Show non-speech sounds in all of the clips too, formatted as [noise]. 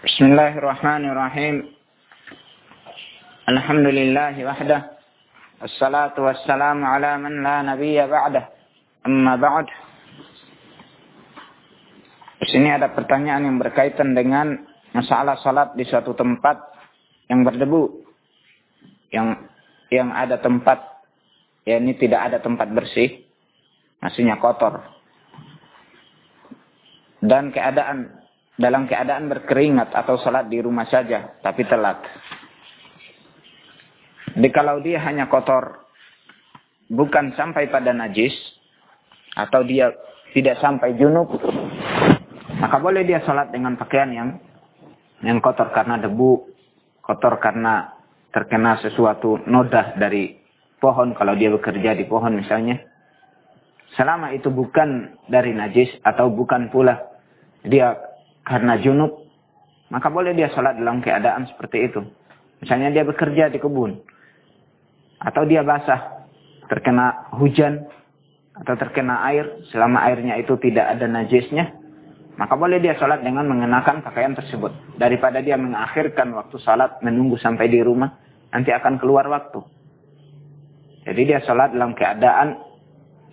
Bismillahirrahmanirrahim. Wahdah. Assalatu wassalamu ala man la nabiyya ba'dah. Amma ba'd. Di sini ada pertanyaan yang berkaitan dengan masalah salat di suatu tempat yang berdebu. Yang yang ada tempat ya ini tidak ada tempat bersih. Maksudnya kotor. Dan keadaan dalam keadaan berkeringat atau salat di rumah saja, tapi telat. Jadi kalau dia hanya kotor, bukan sampai pada najis, atau dia tidak sampai junub, maka boleh dia salat dengan pakaian yang yang kotor karena debu, kotor karena terkena sesuatu nodah dari pohon kalau dia bekerja di pohon misalnya. Selama itu bukan dari najis atau bukan pula dia karena junub, maka boleh dia sholat dalam keadaan seperti itu. Misalnya dia bekerja di kebun, atau dia basah, terkena hujan, atau terkena air, selama airnya itu tidak ada najisnya, maka boleh dia sholat dengan mengenakan pakaian tersebut. Daripada dia mengakhirkan waktu sholat, menunggu sampai di rumah, nanti akan keluar waktu. Jadi dia sholat dalam keadaan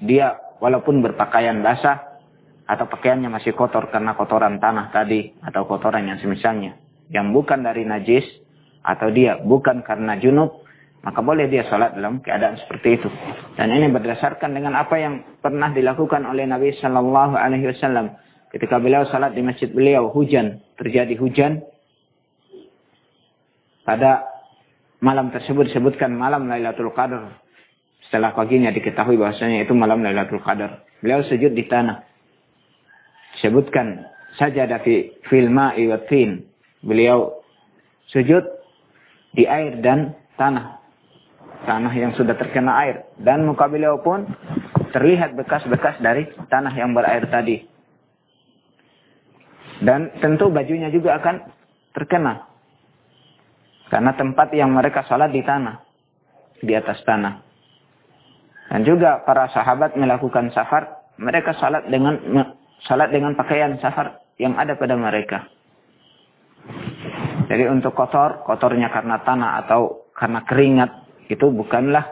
dia walaupun berpakaian basah, atau pakaiannya masih kotor karena kotoran tanah tadi atau kotoran yang semisalnya. Yang bukan dari najis atau dia bukan karena junub maka boleh dia sholat dalam keadaan seperti itu. Dan ini berdasarkan dengan apa yang pernah dilakukan oleh Nabi Shallallahu Alaihi Wasallam. Ketika beliau sholat di masjid beliau hujan terjadi hujan. Pada malam tersebut disebutkan malam Lailatul Qadar. Setelah paginya diketahui bahwasanya itu malam Lailatul Qadar. Beliau sujud di tanah disebutkan saja fi filma iwatin. Beliau sujud di air dan tanah. Tanah yang sudah terkena air. Dan muka beliau pun terlihat bekas-bekas dari tanah yang berair tadi. Dan tentu bajunya juga akan terkena. Karena tempat yang mereka salat di tanah. Di atas tanah. Dan juga para sahabat melakukan safar. Mereka salat dengan salat dengan pakaian safar yang ada pada mereka. Jadi untuk kotor, kotornya karena tanah atau karena keringat, itu bukanlah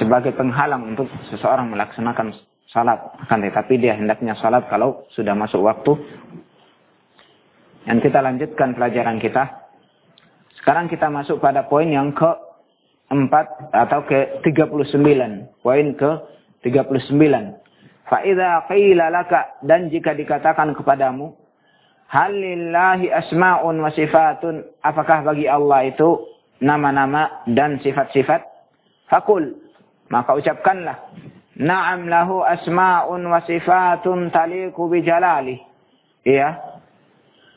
sebagai penghalang untuk seseorang melaksanakan salat. Akan tetapi dia hendaknya salat kalau sudah masuk waktu. Dan kita lanjutkan pelajaran kita. Sekarang kita masuk pada poin yang ke 4 atau ke 39. Poin ke 39. Fa'idha qila laka dan jika dikatakan kepadamu halillahi asma'un wa sifatun apakah bagi Allah itu nama-nama dan sifat-sifat? Fakul maka ucapkanlah na'am lahu asma'un wa sifatun taliku bi jalali iya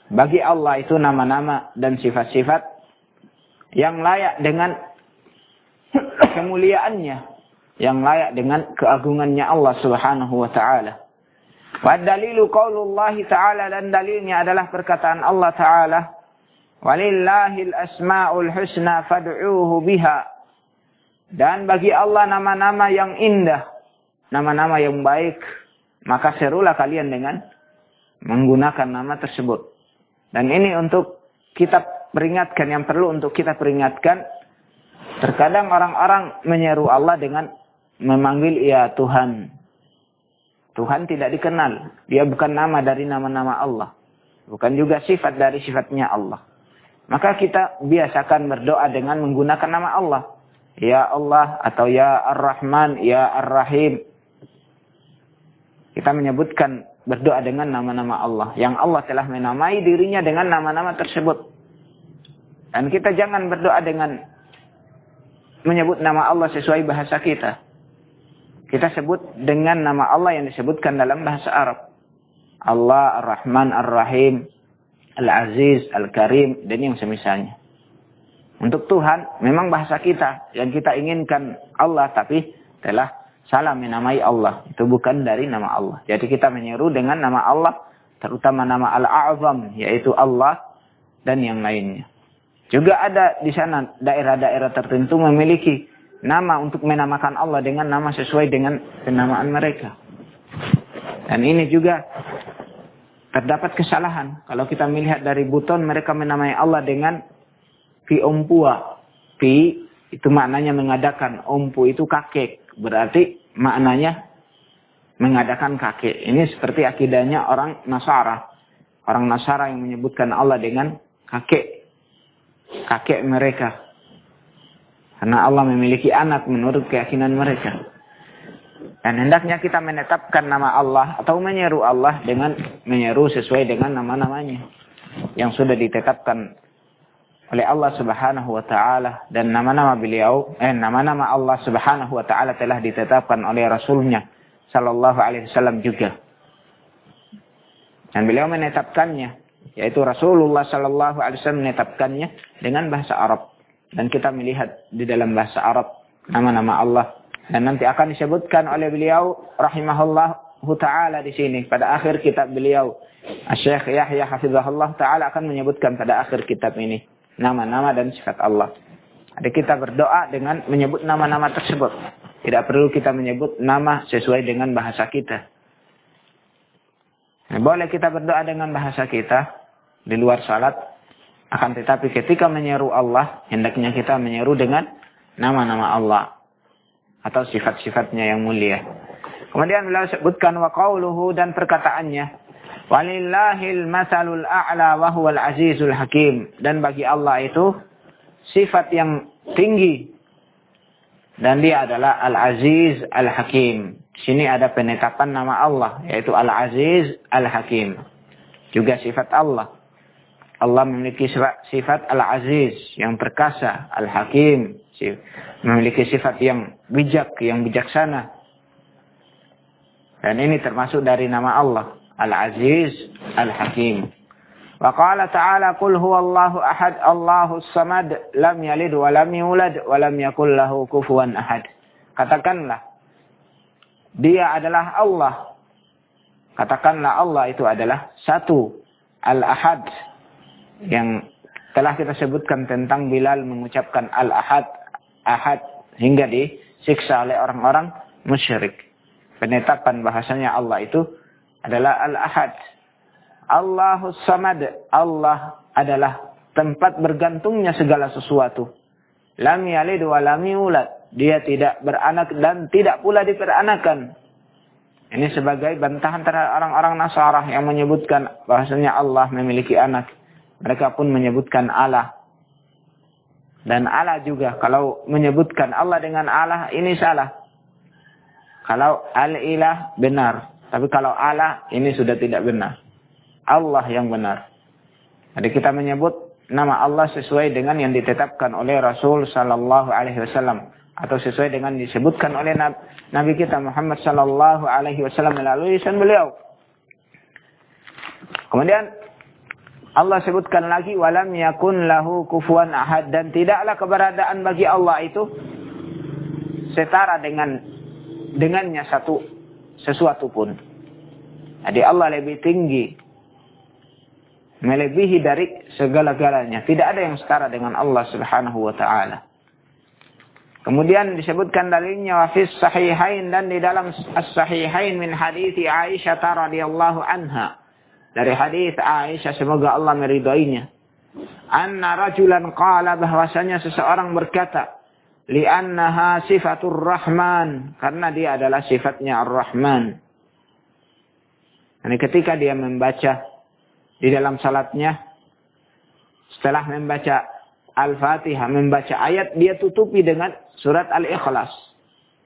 bagi Allah itu nama-nama dan sifat-sifat yang layak dengan [coughs] kemuliaannya yang layak dengan keagungannya Allah Subhanahu wa taala. Wa dalilu qaulullah taala dan dalilnya adalah perkataan Allah taala Walillahil asmaul husna fad'uuhu biha. Dan bagi Allah nama-nama yang indah, nama-nama yang baik, maka serulah kalian dengan menggunakan nama tersebut. Dan ini untuk kita peringatkan yang perlu untuk kita peringatkan. Terkadang orang-orang menyeru Allah dengan memanggil ya Tuhan. Tuhan tidak dikenal. Dia bukan nama dari nama-nama Allah. Bukan juga sifat dari sifatnya Allah. Maka kita biasakan berdoa dengan menggunakan nama Allah. Ya Allah atau Ya Ar-Rahman, Ya Ar-Rahim. Kita menyebutkan berdoa dengan nama-nama Allah. Yang Allah telah menamai dirinya dengan nama-nama tersebut. Dan kita jangan berdoa dengan menyebut nama Allah sesuai bahasa kita kita sebut dengan nama Allah yang disebutkan dalam bahasa Arab. Allah Ar-Rahman Ar-Rahim, Al-Aziz, Al-Karim, dan yang semisalnya. Untuk Tuhan, memang bahasa kita yang kita inginkan Allah, tapi telah salah menamai Allah. Itu bukan dari nama Allah. Jadi kita menyeru dengan nama Allah, terutama nama Al-A'zam, yaitu Allah dan yang lainnya. Juga ada di sana daerah-daerah tertentu memiliki nama untuk menamakan Allah dengan nama sesuai dengan penamaan mereka. Dan ini juga terdapat kesalahan. Kalau kita melihat dari buton, mereka menamai Allah dengan Pi Ompua. Pi itu maknanya mengadakan. Ompu itu kakek. Berarti maknanya mengadakan kakek. Ini seperti akidahnya orang Nasara. Orang Nasara yang menyebutkan Allah dengan kakek. Kakek mereka. Karena Allah memiliki anak menurut keyakinan mereka. Dan hendaknya kita menetapkan nama Allah atau menyeru Allah dengan menyeru sesuai dengan nama-namanya. Yang sudah ditetapkan oleh Allah Subhanahu wa taala dan nama-nama beliau eh nama-nama Allah Subhanahu wa taala telah ditetapkan oleh rasulnya sallallahu alaihi wasallam juga. Dan beliau menetapkannya yaitu Rasulullah sallallahu alaihi wasallam menetapkannya dengan bahasa Arab dan kita melihat di dalam bahasa Arab nama-nama Allah dan nanti akan disebutkan oleh beliau rahimahullah taala di sini pada akhir kitab beliau Syekh Yahya hafizahullah taala akan menyebutkan pada akhir kitab ini nama-nama dan sifat Allah. Ada kita berdoa dengan menyebut nama-nama tersebut. Tidak perlu kita menyebut nama sesuai dengan bahasa kita. Nah, boleh kita berdoa dengan bahasa kita di luar salat. Akan tetapi ketika menyeru Allah, hendaknya kita menyeru dengan nama-nama Allah. Atau sifat-sifatnya yang mulia. Kemudian beliau sebutkan wa qawluhu dan perkataannya. Walillahil masalul a'la wa huwal azizul hakim. Dan bagi Allah itu sifat yang tinggi. Dan dia adalah Al-Aziz Al-Hakim. Sini ada penetapan nama Allah. Yaitu Al-Aziz Al-Hakim. Juga sifat Allah. Allah memiliki sifat Al-Aziz. Yang perkasa. Al-Hakim. Memiliki sifat yang bijak. Yang bijaksana. Dan ini termasuk dari nama Allah. Al-Aziz Al-Hakim. Wa qala ta'ala qul huwallahu ahad Allahu samad lam yalid wa lam yulad wa lam yakul lahu kufuwan ahad. Katakanlah dia adalah Allah. Katakanlah Allah itu adalah satu Al-Ahad yang telah kita sebutkan tentang Bilal mengucapkan Al-Ahad Ahad hingga disiksa oleh orang-orang musyrik. Penetapan bahasanya Allah itu adalah Al-Ahad. Allahus Samad. Allah adalah tempat bergantungnya segala sesuatu. Lam yalid wa lam yulad. Dia tidak beranak dan tidak pula diperanakan. Ini sebagai bantahan terhadap orang-orang Nasarah yang menyebutkan bahasanya Allah memiliki anak. Mereka pun menyebutkan Allah. Dan Allah juga kalau menyebutkan Allah dengan Allah ini salah. Kalau al-ilah benar. Tapi kalau Allah ini sudah tidak benar. Allah yang benar. Jadi kita menyebut nama Allah sesuai dengan yang ditetapkan oleh Rasul Sallallahu Alaihi Wasallam atau sesuai dengan disebutkan oleh Nabi kita Muhammad Sallallahu Alaihi Wasallam melalui lisan beliau. Kemudian Allah sebutkan lagi walam yakun lahu kufuan ahad dan tidaklah keberadaan bagi Allah itu setara dengan dengannya satu sesuatu pun. Jadi Allah lebih tinggi. Melebihi dari segala-galanya. Tidak ada yang setara dengan Allah subhanahu wa ta'ala. Kemudian disebutkan dalilnya wafis sahihain dan di dalam as-sahihain min hadithi Aisyah radhiyallahu anha. Dari hadis Aisyah semoga Allah meridainya. Anna rajulan qala bahwasanya seseorang berkata, li'annaha sifatur rahman karena dia adalah sifatnya ar-rahman. Ini ketika dia membaca di dalam salatnya setelah membaca al-fatihah membaca ayat dia tutupi dengan surat al-ikhlas.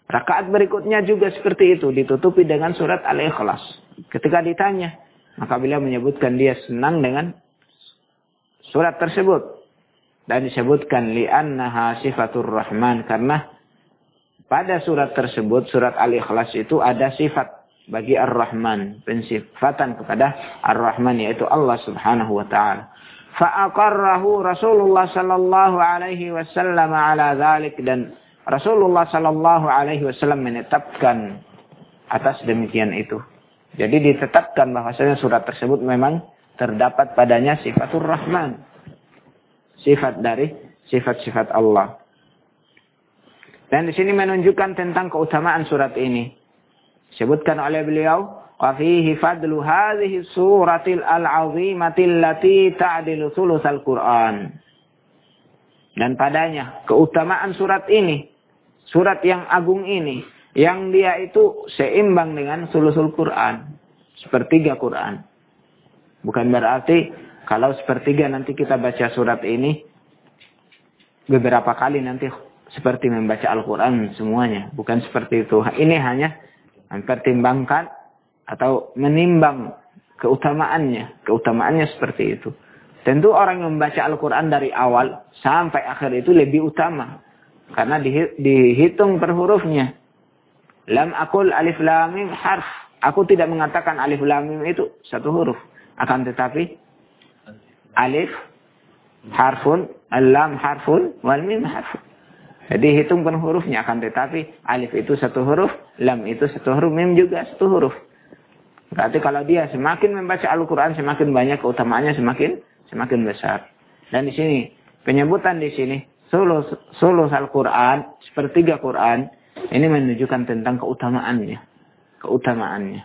Rakaat berikutnya juga seperti itu ditutupi dengan surat al-ikhlas. Ketika ditanya maka beliau menyebutkan dia senang dengan surat tersebut. Dan disebutkan li'annaha sifatur rahman. Karena pada surat tersebut surat al-ikhlas itu ada sifat bagi ar-rahman. Pensifatan kepada ar-rahman yaitu Allah Subhanahu wa taala. Fa'aqarrahu Rasulullah sallallahu alaihi wasallam ala dzalik dan Rasulullah sallallahu alaihi wasallam menetapkan atas demikian itu jadi ditetapkan bahwasanya surat tersebut memang terdapat padanya sifatur rahman sifat dari sifat-sifat Allah. Dan di sini menunjukkan tentang keutamaan surat ini. Sebutkan oleh beliau, Wa fihi fadlu hadhihi suratil al-'azimatil lati ta'dilu sulusal Qur'an. Dan padanya keutamaan surat ini, surat yang agung ini, yang dia itu seimbang dengan sulusul Quran, sepertiga Quran. Bukan berarti kalau sepertiga nanti kita baca surat ini beberapa kali nanti seperti membaca Al-Quran semuanya. Bukan seperti itu. Ini hanya mempertimbangkan atau menimbang keutamaannya. Keutamaannya seperti itu. Tentu orang yang membaca Al-Quran dari awal sampai akhir itu lebih utama. Karena dihitung per hurufnya. Lam akul alif lamim harf. Aku tidak mengatakan alif lamim itu satu huruf. Akan tetapi alif harfun, lam harfun, wal mim harfun. Jadi hitung per hurufnya akan tetapi alif itu satu huruf, lam itu satu huruf, mim juga satu huruf. Berarti kalau dia semakin membaca Al-Quran, semakin banyak keutamaannya semakin semakin besar. Dan di sini penyebutan di sini sulus sulus Al-Qur'an, sepertiga Quran, ini menunjukkan tentang keutamaannya. Keutamaannya.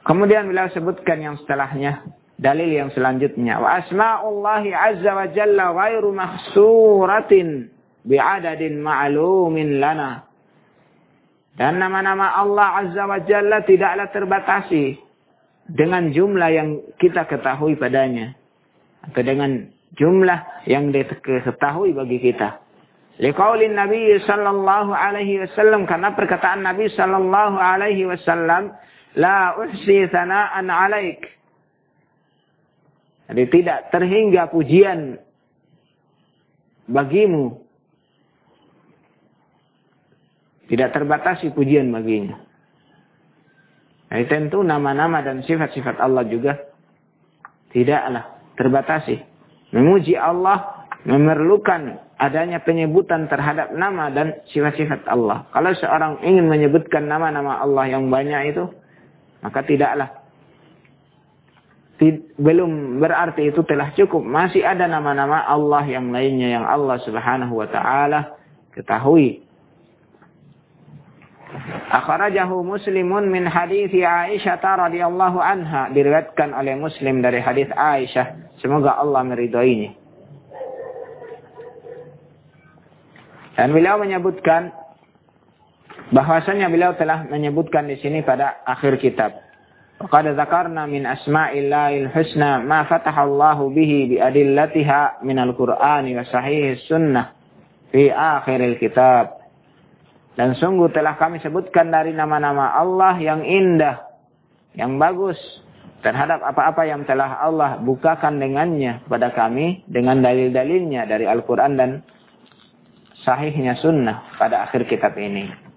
Kemudian beliau sebutkan yang setelahnya, dalil yang selanjutnya. Wa asma'ullahi azza wa jalla ghairu mahsuratin bi'adadin ma'lumin lana. Dan nama-nama Allah azza wa jalla tidaklah terbatasi dengan jumlah yang kita ketahui padanya atau dengan jumlah yang diketahui bagi kita. Liqaulin Nabi sallallahu alaihi wasallam karena perkataan Nabi sallallahu alaihi wasallam la uhsi sana'an 'alaik. Jadi tidak terhingga pujian bagimu. Tidak terbatasi pujian baginya. Nah, tentu nama-nama dan sifat-sifat Allah juga tidaklah terbatasi. Memuji Allah memerlukan adanya penyebutan terhadap nama dan sifat-sifat Allah. Kalau seorang ingin menyebutkan nama-nama Allah yang banyak itu, maka tidaklah. Belum berarti itu telah cukup. Masih ada nama-nama Allah yang lainnya yang Allah subhanahu wa ta'ala ketahui Akhrajahu Muslimun min hadis Aisyah radhiyallahu anha diriwayatkan oleh Muslim dari hadis Aisyah semoga Allah meridhoinya. Dan beliau menyebutkan bahwasanya beliau telah menyebutkan di sini pada akhir kitab. Qad dzakarna min asma'illahil husna ma fataha Allahu bihi bi adillatiha min al-Qur'ani wa sahih sunnah fi akhiril kitab. Dan sungguh telah kami sebutkan dari nama-nama Allah yang indah, yang bagus terhadap apa-apa yang telah Allah bukakan dengannya kepada kami dengan dalil-dalilnya dari Al-Quran dan sahihnya sunnah pada akhir kitab ini.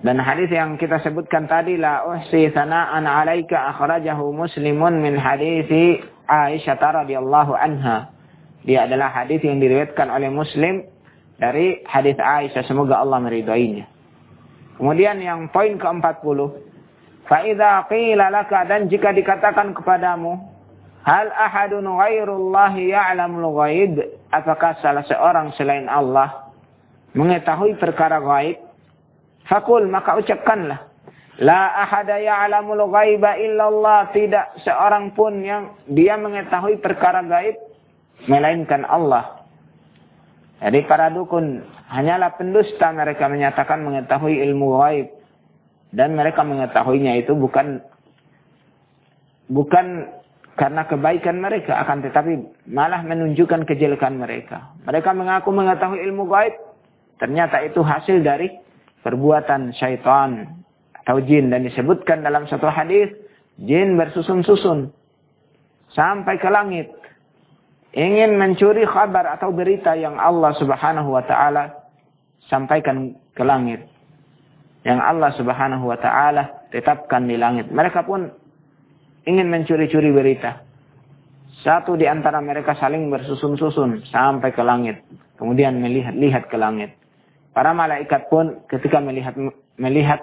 Dan hadis yang kita sebutkan tadi la uhsi sana'an 'alaika akhrajahu Muslimun min hadisi Aisyah radhiyallahu anha. Dia adalah hadis yang diriwayatkan oleh Muslim dari hadis Aisyah semoga Allah meridainya. Kemudian yang poin ke-40, faida qila laka dan jika dikatakan kepadamu, hal ahadun ghairullah ya'lamul ghaib? Apakah salah seorang selain Allah mengetahui perkara gaib? Fakul maka ucapkanlah, La ahada ya'lamul ghaiba illallah. Tidak seorang pun yang dia mengetahui perkara gaib. Melainkan Allah. Jadi para dukun hanyalah pendusta mereka menyatakan mengetahui ilmu gaib dan mereka mengetahuinya itu bukan bukan karena kebaikan mereka akan tetapi malah menunjukkan kejelekan mereka. Mereka mengaku mengetahui ilmu gaib ternyata itu hasil dari perbuatan syaitan atau jin dan disebutkan dalam satu hadis jin bersusun-susun sampai ke langit ingin mencuri kabar atau berita yang Allah Subhanahu wa taala sampaikan ke langit. Yang Allah Subhanahu wa taala tetapkan di langit. Mereka pun ingin mencuri-curi berita. Satu di antara mereka saling bersusun-susun sampai ke langit. Kemudian melihat-lihat ke langit. Para malaikat pun ketika melihat melihat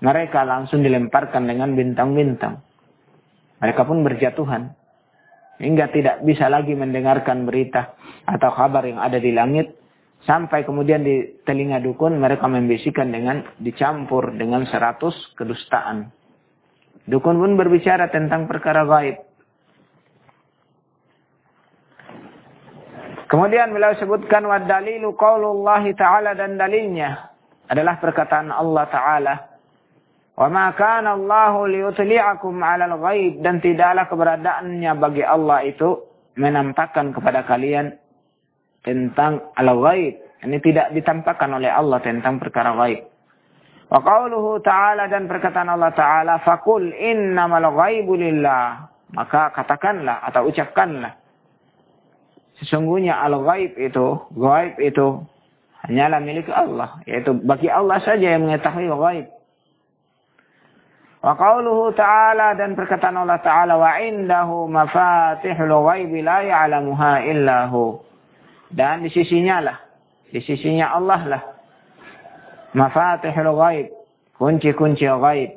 mereka langsung dilemparkan dengan bintang-bintang. Mereka pun berjatuhan hingga tidak bisa lagi mendengarkan berita atau kabar yang ada di langit Sampai kemudian di telinga dukun mereka membisikkan dengan dicampur dengan seratus kedustaan. Dukun pun berbicara tentang perkara gaib. Kemudian beliau sebutkan wa dalilu qaulullah ta'ala dan dalilnya adalah perkataan Allah taala. Wa ma kana Allah liyutli'akum 'alal ghaib dan tidaklah keberadaannya bagi Allah itu menampakkan kepada kalian tentang al-ghaib. Ini tidak ditampakkan oleh Allah tentang perkara ghaib. Wa ta'ala dan perkataan Allah ta'ala, "Faqul innamal ghaibu lillah." Maka katakanlah atau ucapkanlah sesungguhnya al-ghaib itu, ghaib itu hanyalah milik Allah, yaitu bagi Allah saja yang mengetahui ghaib. Wa qauluhu ta'ala dan perkataan Allah ta'ala wa indahu mafatihul ghaib la ya'lamuha illahu. Dan di sisinya lah, di sisinya Allah lah. Mafatihul ghaib, kunci-kunci ghaib.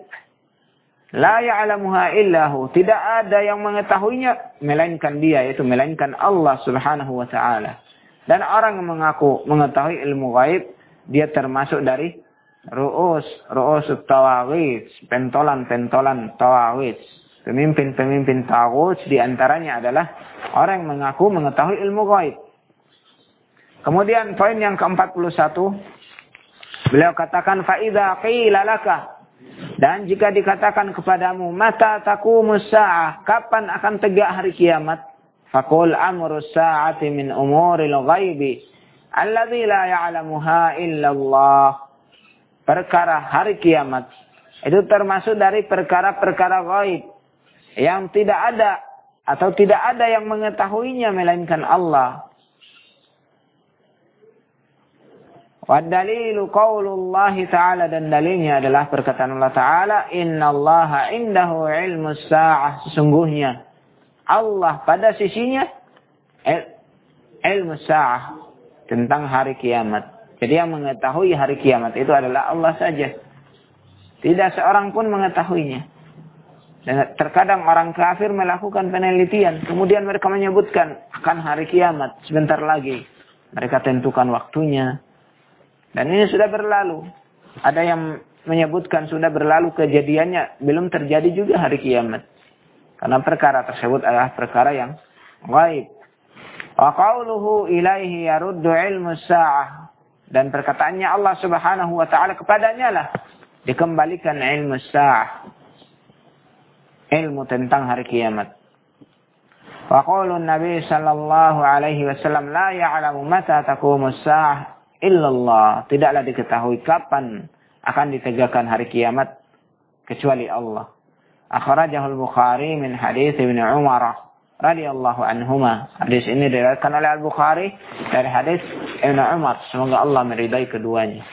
La ya'lamuha illahu. Tidak ada yang mengetahuinya melainkan dia yaitu melainkan Allah Subhanahu wa taala. Dan orang yang mengaku mengetahui ilmu gaib dia termasuk dari ru'us, ru'us tawagis, pentolan-pentolan tawagis. Pemimpin-pemimpin tawagis di antaranya adalah orang yang mengaku mengetahui ilmu gaib. Kemudian poin yang ke-41 beliau katakan faida qila laka. Dan jika dikatakan kepadamu mata taqumus sa'ah kapan akan tegak hari kiamat? Faqul amru sa'ati min umuril ghaibi alladzi la ya'lamuha illallah. Perkara hari kiamat. Itu termasuk dari perkara-perkara gaib yang tidak ada atau tidak ada yang mengetahuinya melainkan Allah Wadalilu qaulullah ta'ala dan dalilnya adalah perkataan Allah Ta'ala Inna allaha indahu ilmu sa'ah. Sesungguhnya Allah pada sisinya il, ilmu sa'ah Tentang hari kiamat. Jadi yang mengetahui hari kiamat itu adalah Allah saja. Tidak seorang pun mengetahuinya. Dan terkadang orang kafir melakukan penelitian Kemudian mereka menyebutkan akan hari kiamat sebentar lagi. Mereka tentukan waktunya dan ini sudah berlalu. Ada yang menyebutkan sudah berlalu kejadiannya. Belum terjadi juga hari kiamat. Karena perkara tersebut adalah perkara yang gaib. Wa qawluhu ilaihi yaruddu ilmu sa'ah. Dan perkataannya Allah subhanahu wa ta'ala kepadanya lah. Dikembalikan ilmu sa'ah. Ilmu tentang hari kiamat. Wa qawlu Nabi sallallahu alaihi wasallam la ya'lamu mata taqumu sa'ah illallah. Tidaklah diketahui kapan akan ditegakkan hari kiamat kecuali Allah. Akhrajahul Bukhari min hadis Ibn Umar radhiyallahu anhuma. Hadis ini diriwayatkan oleh Al-Bukhari dari hadis Ibn Umar. Semoga Allah meridai keduanya.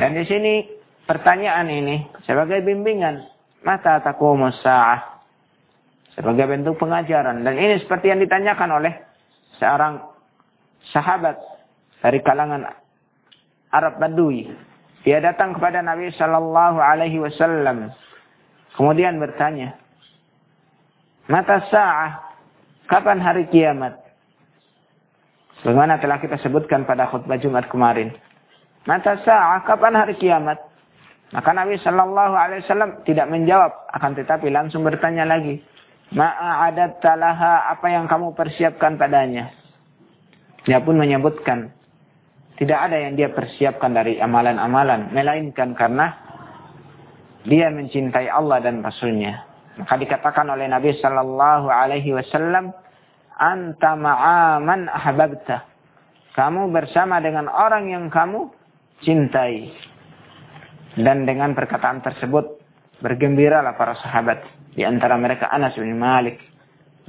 Dan di sini pertanyaan ini sebagai bimbingan mata taqumus sa'ah sebagai bentuk pengajaran dan ini seperti yang ditanyakan oleh seorang sahabat dari kalangan Arab Badui. Dia datang kepada Nabi Shallallahu Alaihi Wasallam. Kemudian bertanya, Mata sa'ah, kapan hari kiamat? Bagaimana telah kita sebutkan pada khutbah Jumat kemarin. Mata sa'ah, kapan hari kiamat? Maka Nabi Shallallahu Alaihi Wasallam tidak menjawab, akan tetapi langsung bertanya lagi. Ma'adat talaha, apa yang kamu persiapkan padanya? Dia pun menyebutkan, tidak ada yang dia persiapkan dari amalan-amalan. Melainkan karena dia mencintai Allah dan Rasulnya. Maka dikatakan oleh Nabi Sallallahu Alaihi Wasallam, Anta ma'aman ahbabta. Kamu bersama dengan orang yang kamu cintai. Dan dengan perkataan tersebut, bergembiralah para sahabat. Di antara mereka Anas bin Malik.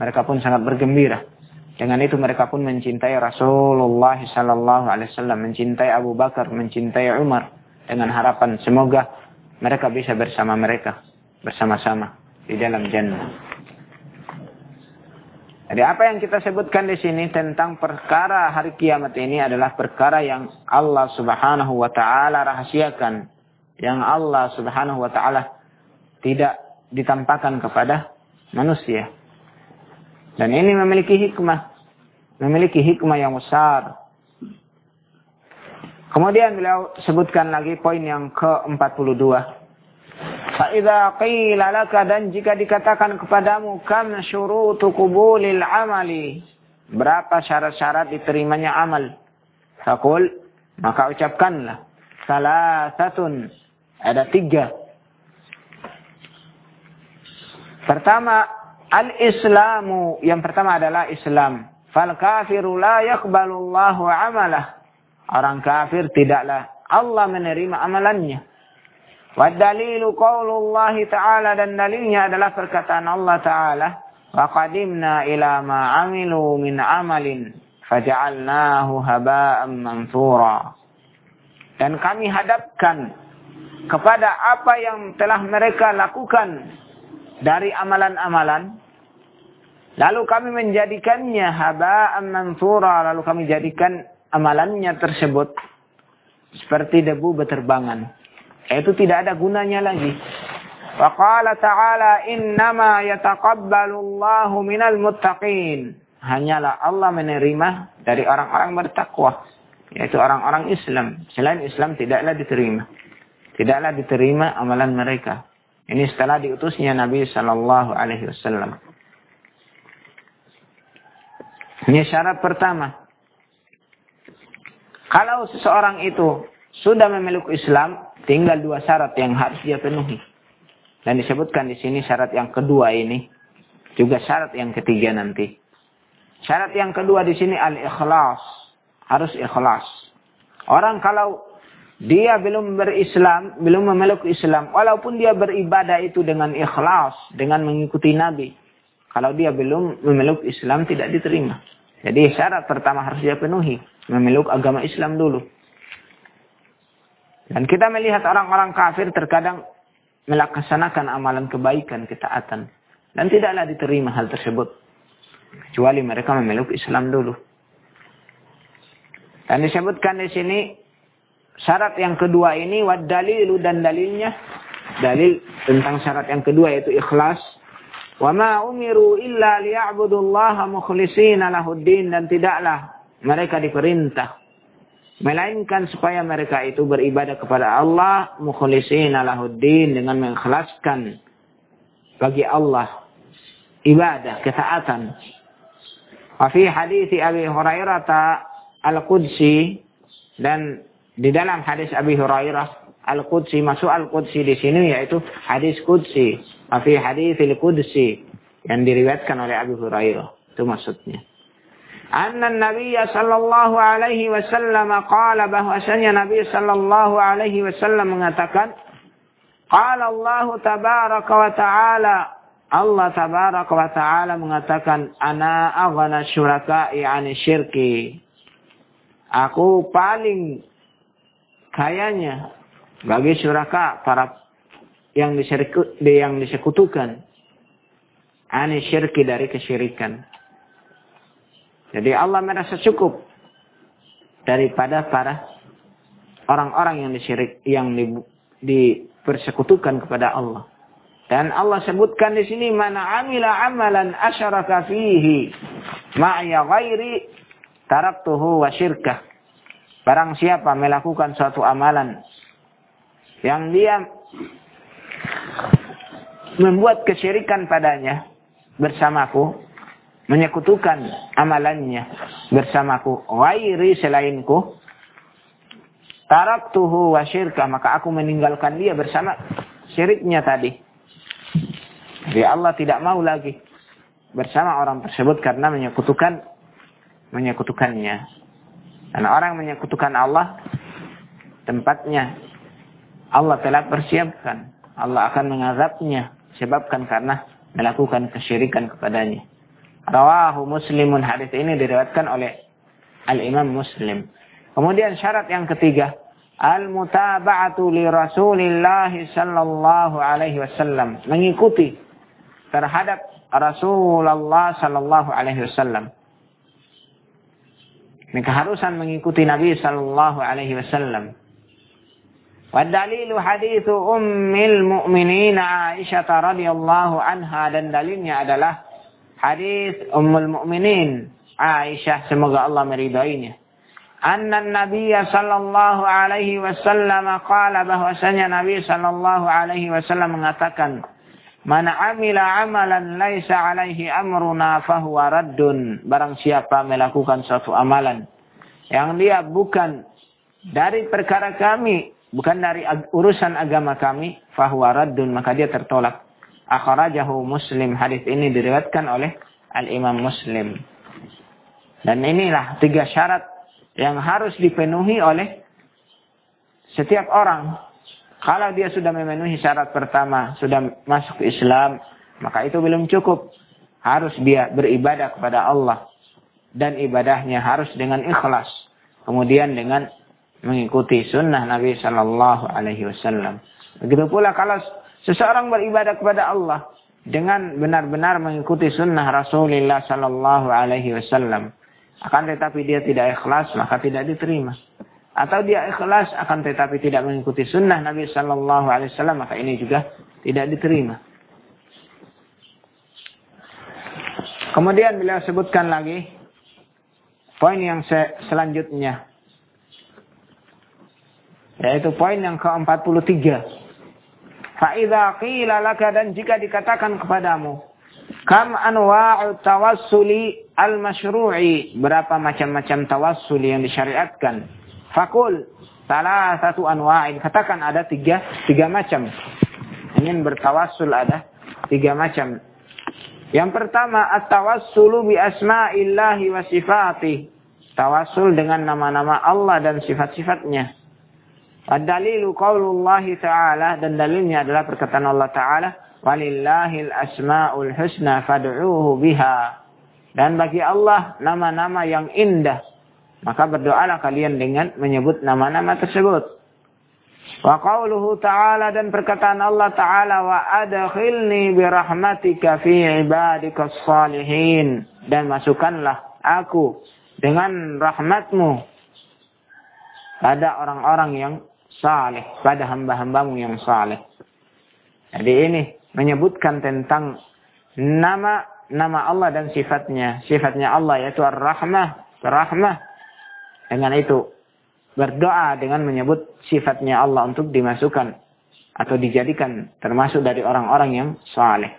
Mereka pun sangat bergembira. Dengan itu mereka pun mencintai Rasulullah sallallahu alaihi wasallam, mencintai Abu Bakar, mencintai Umar dengan harapan semoga mereka bisa bersama mereka, bersama-sama di dalam jannah. Jadi apa yang kita sebutkan di sini tentang perkara hari kiamat ini adalah perkara yang Allah Subhanahu wa taala rahasiakan, yang Allah Subhanahu wa taala tidak ditampakkan kepada manusia. Dan ini memiliki hikmah. Memiliki hikmah yang besar. Kemudian beliau sebutkan lagi poin yang ke-42. Fa'idha qila laka dan jika dikatakan kepadamu kam syurutu kubulil amali. Berapa syarat-syarat diterimanya amal? Fakul, maka ucapkanlah. Salah satun. Ada tiga. Pertama, al-islamu. Yang pertama adalah Islam. Fal kafiru la yakbalullahu amalah. Orang kafir tidaklah Allah menerima amalannya. Wa dalilu qaulullah ta'ala dan dalilnya adalah perkataan Allah ta'ala. Wa qadimna ila ma amilu min amalin faja'alnahu haba'an mansura. Dan kami hadapkan kepada apa yang telah mereka lakukan dari amalan-amalan. Lalu kami menjadikannya haba'an mansura. Lalu kami jadikan amalannya tersebut seperti debu beterbangan. Itu tidak ada gunanya lagi. Wa qala ta'ala innama yataqabbalu Allahu minal muttaqin. Hanyalah Allah menerima dari orang-orang bertakwa, yaitu orang-orang Islam. Selain Islam tidaklah diterima. Tidaklah diterima amalan mereka. Ini setelah diutusnya Nabi Shallallahu Alaihi Wasallam. Ini syarat pertama. Kalau seseorang itu sudah memiliki Islam, tinggal dua syarat yang harus dia penuhi. Dan disebutkan di sini syarat yang kedua ini, juga syarat yang ketiga nanti. Syarat yang kedua di sini al-ikhlas. Harus ikhlas. Orang kalau dia belum berislam, belum memeluk Islam, walaupun dia beribadah itu dengan ikhlas, dengan mengikuti Nabi. Kalau dia belum memeluk Islam tidak diterima. Jadi syarat pertama harus dia penuhi memeluk agama Islam dulu. Dan kita melihat orang-orang kafir terkadang melaksanakan amalan kebaikan, ketaatan. Dan tidaklah diterima hal tersebut. Kecuali mereka memeluk Islam dulu. Dan disebutkan di sini syarat yang kedua ini wad dalilu dan dalilnya dalil tentang syarat yang kedua yaitu ikhlas wa ma umiru illa liya'budullaha mukhlishina lahuddin dan tidaklah mereka diperintah melainkan supaya mereka itu beribadah kepada Allah mukhlisin lahuddin dengan mengikhlaskan bagi Allah ibadah ketaatan. Wa fi hadis Abi Hurairah al-Qudsi dan di dalam hadis Abi Hurairah al-Qudsi masuk al-Qudsi di sini yaitu hadis Qudsi. Wa fi hadis al-Qudsi yang diriwayatkan oleh Abi Hurairah. Itu maksudnya. Anna Nabi sallallahu alaihi wasallam qala bahwasanya Nabi sallallahu alaihi wasallam mengatakan Qala Allah tabaraka wa ta'ala Allah tabaraka wa ta'ala mengatakan ana aghna syuraka'i 'ani syirki Aku paling kayanya bagi syuraka para yang yang disekutukan ani syirki dari kesyirikan jadi Allah merasa cukup daripada para orang-orang yang disyirik yang di, dipersekutukan kepada Allah. Dan Allah sebutkan di sini mana amila amalan asyaraka fihi ma'ya ghairi taraktuhu wa syirkah. Barang siapa melakukan suatu amalan yang dia membuat kesyirikan padanya bersamaku, menyekutukan amalannya bersamaku ghairi selainku taraktuhu wa syirka maka aku meninggalkan dia bersama syiriknya tadi. Jadi Allah tidak mau lagi bersama orang tersebut karena menyekutukan menyekutukannya. Dan orang menyekutukan Allah tempatnya Allah telah persiapkan. Allah akan mengazabnya sebabkan karena melakukan kesyirikan kepadanya Rawahu Muslimun hadis ini diriwayatkan oleh Al-Imam Muslim. Kemudian syarat yang ketiga, al-mutaba'atu li Rasulillah sallallahu alaihi wasallam, mengikuti terhadap Rasulullah sallallahu alaihi wasallam. Ini keharusan mengikuti Nabi sallallahu alaihi wasallam. Wadalilu hadithu ummil mu'minin Aisyah radhiyallahu anha dan dalilnya adalah hadis Ummul Mukminin Aisyah semoga Allah meridainya. anna Nabi sallallahu alaihi wasallam qala bahwasanya Nabi sallallahu alaihi wasallam mengatakan Man amila amalan laisa alaihi amruna fahuwa raddun. Barang siapa melakukan suatu amalan yang dia bukan dari perkara kami, bukan dari urusan agama kami, fahuwa raddun, maka dia tertolak. Akhrajahu Muslim. Hadis ini diriwayatkan oleh Al-Imam Muslim. Dan inilah tiga syarat yang harus dipenuhi oleh setiap orang kalau dia sudah memenuhi syarat pertama, sudah masuk Islam, maka itu belum cukup. Harus dia beribadah kepada Allah. Dan ibadahnya harus dengan ikhlas. Kemudian dengan mengikuti sunnah Nabi Shallallahu Alaihi Wasallam. Begitu pula kalau seseorang beribadah kepada Allah dengan benar-benar mengikuti sunnah Rasulullah Shallallahu Alaihi Wasallam, akan tetapi dia tidak ikhlas maka tidak diterima atau dia ikhlas akan tetapi tidak mengikuti sunnah Nabi Shallallahu Alaihi Wasallam maka ini juga tidak diterima. Kemudian beliau sebutkan lagi poin yang selanjutnya yaitu poin yang ke-43. Fa'idha qila laka dan jika dikatakan kepadamu kam anwa'u tawassuli al-masyru'i berapa macam-macam tawassuli yang disyariatkan Fakul salah satu anwa'in. Katakan ada tiga, tiga macam. Ingin bertawassul ada tiga macam. Yang pertama, at-tawassulu bi asma'illahi wa sifatih. Tawassul dengan nama-nama Allah dan sifat-sifatnya. Ad-dalilu qaulullahi ta'ala dan dalilnya adalah perkataan Allah Ta'ala walillahil asma'ul husna fad'uuhu biha. Dan bagi Allah nama-nama yang indah maka berdoalah kalian dengan menyebut nama-nama tersebut. Wa qawluhu ta'ala dan perkataan Allah ta'ala wa adkhilni birahmatika fi ibadika salihin. Dan masukkanlah aku dengan rahmatmu pada orang-orang yang saleh, pada hamba-hambamu yang saleh. Jadi ini menyebutkan tentang nama nama Allah dan sifatnya. Sifatnya Allah yaitu Ar-Rahmah, Rahmah dengan itu berdoa dengan menyebut sifatnya Allah untuk dimasukkan atau dijadikan termasuk dari orang-orang yang saleh.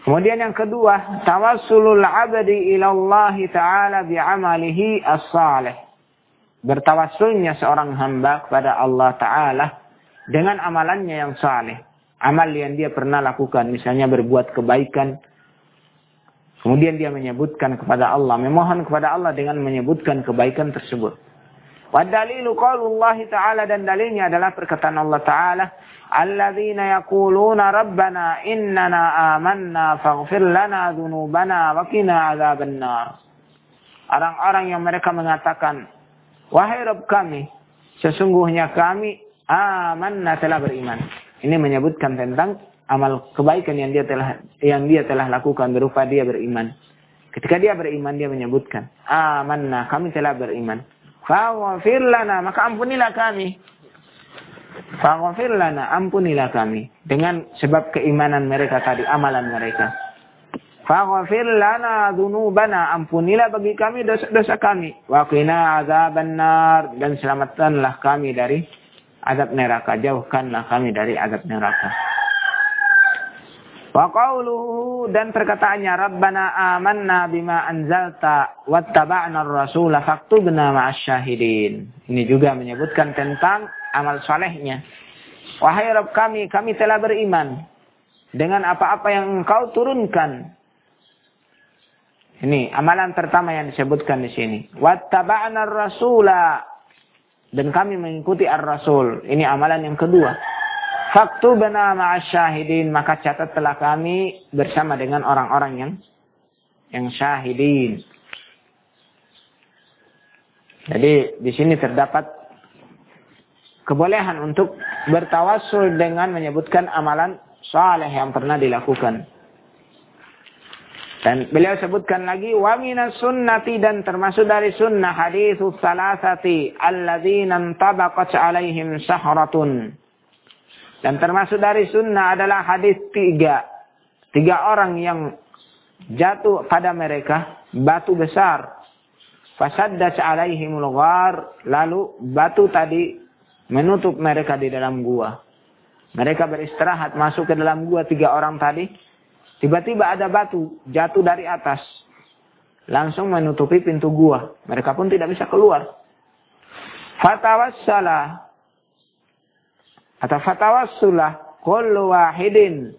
Kemudian yang kedua, tawassulul 'abdi ila Allah taala bi'amalihi as-salih. Bertawassulnya seorang hamba kepada Allah taala dengan amalannya yang saleh. Amal yang dia pernah lakukan, misalnya berbuat kebaikan, Kemudian dia menyebutkan kepada Allah, memohon kepada Allah dengan menyebutkan kebaikan tersebut. Wadalilu qaulullah ta'ala dan dalilnya adalah perkataan Allah ta'ala. Alladzina yakuluna rabbana innana amanna faghfir lana dhunubana wa qina azaban nar. Orang-orang yang mereka mengatakan, Wahai Rabb kami, sesungguhnya kami amanna telah beriman. Ini menyebutkan tentang amal kebaikan yang dia telah yang dia telah lakukan berupa dia beriman. Ketika dia beriman dia menyebutkan, "Amanna, kami telah beriman." Faghfir lana, maka ampunilah kami. Faghfir lana, ampunilah kami dengan sebab keimanan mereka tadi, amalan mereka. Faghfir lana dzunubana, ampunilah bagi kami dosa-dosa kami. Wa qina azaban nar dan selamatkanlah kami dari azab neraka, jauhkanlah kami dari azab neraka. Wa qawluhu dan perkataannya Rabbana amanna bima anzalta wattaba'na ar-rasula faktubna ma'as syahidin. Ini juga menyebutkan tentang amal solehnya. Wahai Rabb kami, kami telah beriman dengan apa-apa yang engkau turunkan. Ini amalan pertama yang disebutkan di sini. Wattaba'na ar-rasula dan kami mengikuti ar-rasul. Ini amalan yang kedua. Faktubna ma'asyahidin. Maka catatlah kami bersama dengan orang-orang yang yang syahidin. Jadi di sini terdapat kebolehan untuk bertawassul dengan menyebutkan amalan saleh yang pernah dilakukan. Dan beliau sebutkan lagi wa minas sunnati dan termasuk dari sunnah haditsus salasati alladzina tabaqat alaihim sahratun. Dan termasuk dari sunnah adalah hadis tiga. Tiga orang yang jatuh pada mereka batu besar. Fasaddas alaihimul ghar. Lalu batu tadi menutup mereka di dalam gua. Mereka beristirahat masuk ke dalam gua tiga orang tadi. Tiba-tiba ada batu jatuh dari atas. Langsung menutupi pintu gua. Mereka pun tidak bisa keluar. Fatawassala. Atau fatawassulah. Kullu wahidin.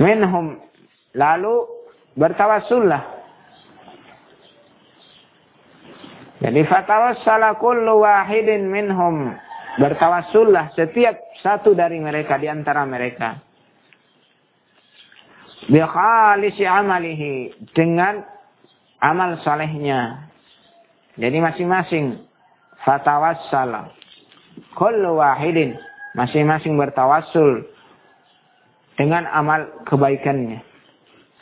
Minhum. Lalu bertawassullah Jadi fatawassala kullu wahidin minhum. Bertawassullah setiap satu dari mereka di antara mereka. Amalihi. Dengan amal salehnya. Jadi masing-masing. Fatawassala. Kullu wahidin. Masing-masing bertawassul. Dengan amal kebaikannya.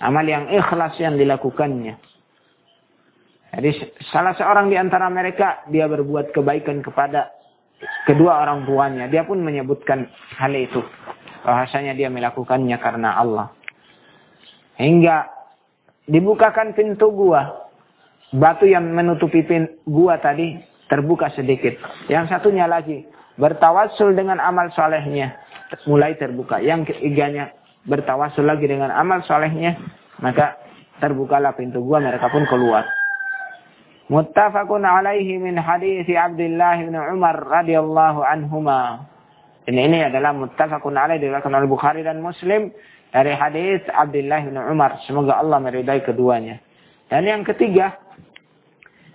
Amal yang ikhlas yang dilakukannya. Jadi salah seorang di antara mereka dia berbuat kebaikan kepada kedua orang tuanya. Dia pun menyebutkan hal itu. Bahasanya dia melakukannya karena Allah. Hingga dibukakan pintu gua. Batu yang menutupi pintu gua tadi terbuka sedikit. Yang satunya lagi bertawasul dengan amal solehnya. Mulai terbuka. Yang ketiganya bertawasul lagi dengan amal solehnya. Maka terbukalah pintu gua mereka pun keluar. Muttafaqun alaihi min hadis Abdullah bin Umar radhiyallahu anhuma. Ini ini adalah muttafaqun alaihi diriwayatkan oleh Bukhari dan Muslim dari hadis Abdullah bin Umar. Semoga Allah meridai keduanya. Dan yang ketiga,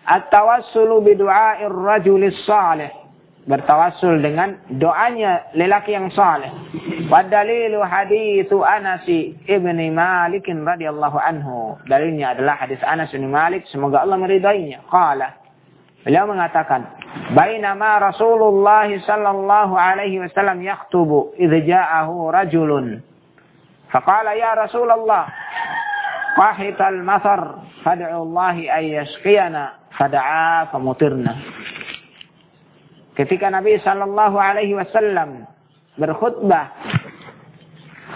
at-tawassulu bi du'a'ir rajulis salih bertawassul dengan doanya lelaki yang saleh. Wadalilu hadithu Anas ibni Malik radhiyallahu anhu. Dalilnya adalah hadis Anas bin Malik semoga Allah meridainya. Qala Beliau mengatakan, "Bainama Rasulullah sallallahu alaihi wasallam yaktubu idza ja'ahu rajulun." Faqala ya Rasulullah, qahital mathar fad'u Allah ay yasqiyana fada'a famutirna. Ketika Nabi Shallallahu Alaihi Wasallam berkhutbah,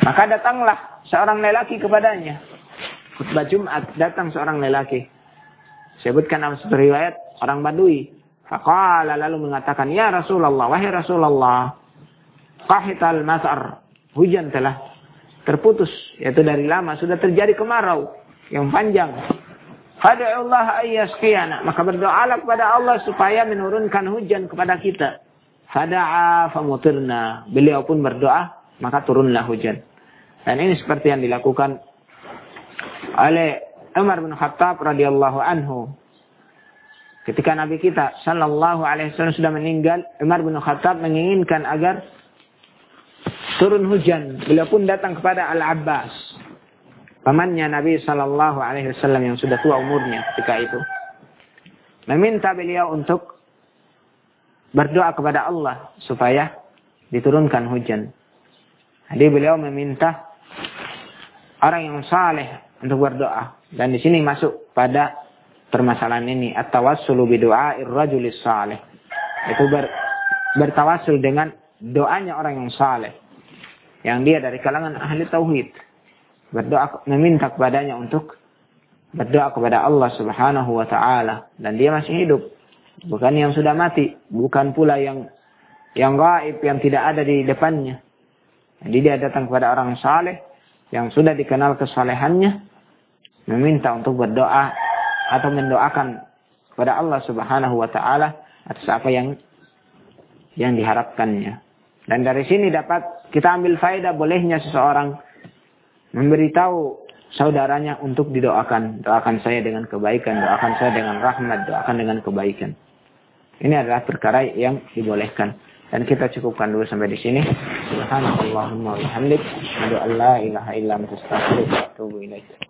maka datanglah seorang lelaki kepadanya. Khutbah Jumat datang seorang lelaki. Sebutkan nama riwayat orang Badui. Faqala lalu mengatakan, Ya Rasulullah, wahai Rasulullah, qahital masar. Hujan telah terputus, yaitu dari lama sudah terjadi kemarau yang panjang. Fad'ullah ayyasqiyana. Maka berdoalah kepada Allah supaya menurunkan hujan kepada kita. Fada'a famutirna. Beliau pun berdoa, maka turunlah hujan. Dan ini seperti yang dilakukan oleh Umar bin Khattab radhiyallahu anhu. Ketika Nabi kita sallallahu alaihi wasallam sudah meninggal, Umar bin Khattab menginginkan agar turun hujan. Beliau pun datang kepada Al-Abbas pamannya Nabi Shallallahu Alaihi Wasallam yang sudah tua umurnya ketika itu meminta beliau untuk berdoa kepada Allah supaya diturunkan hujan. Jadi beliau meminta orang yang saleh untuk berdoa dan di sini masuk pada permasalahan ini at-tawassulu bi du'a'ir rajulis saleh. Itu ber, bertawassul dengan doanya orang yang saleh yang dia dari kalangan ahli tauhid. Berdoa meminta kepadanya untuk berdoa kepada Allah Subhanahu wa taala. Dan dia masih hidup. Bukan yang sudah mati. Bukan pula yang yang gaib yang tidak ada di depannya. Jadi dia datang kepada orang saleh yang sudah dikenal kesalehannya meminta untuk berdoa atau mendoakan kepada Allah Subhanahu wa taala atas apa yang yang diharapkannya. Dan dari sini dapat kita ambil faedah bolehnya seseorang memberitahu saudaranya untuk didoakan. Doakan saya dengan kebaikan, doakan saya dengan rahmat, doakan dengan kebaikan. Ini adalah perkara yang dibolehkan. Dan kita cukupkan dulu sampai di sini. Subhanallahumma wa bihamdik. La ilaha illa anta astaghfiruka wa atubu ilaik.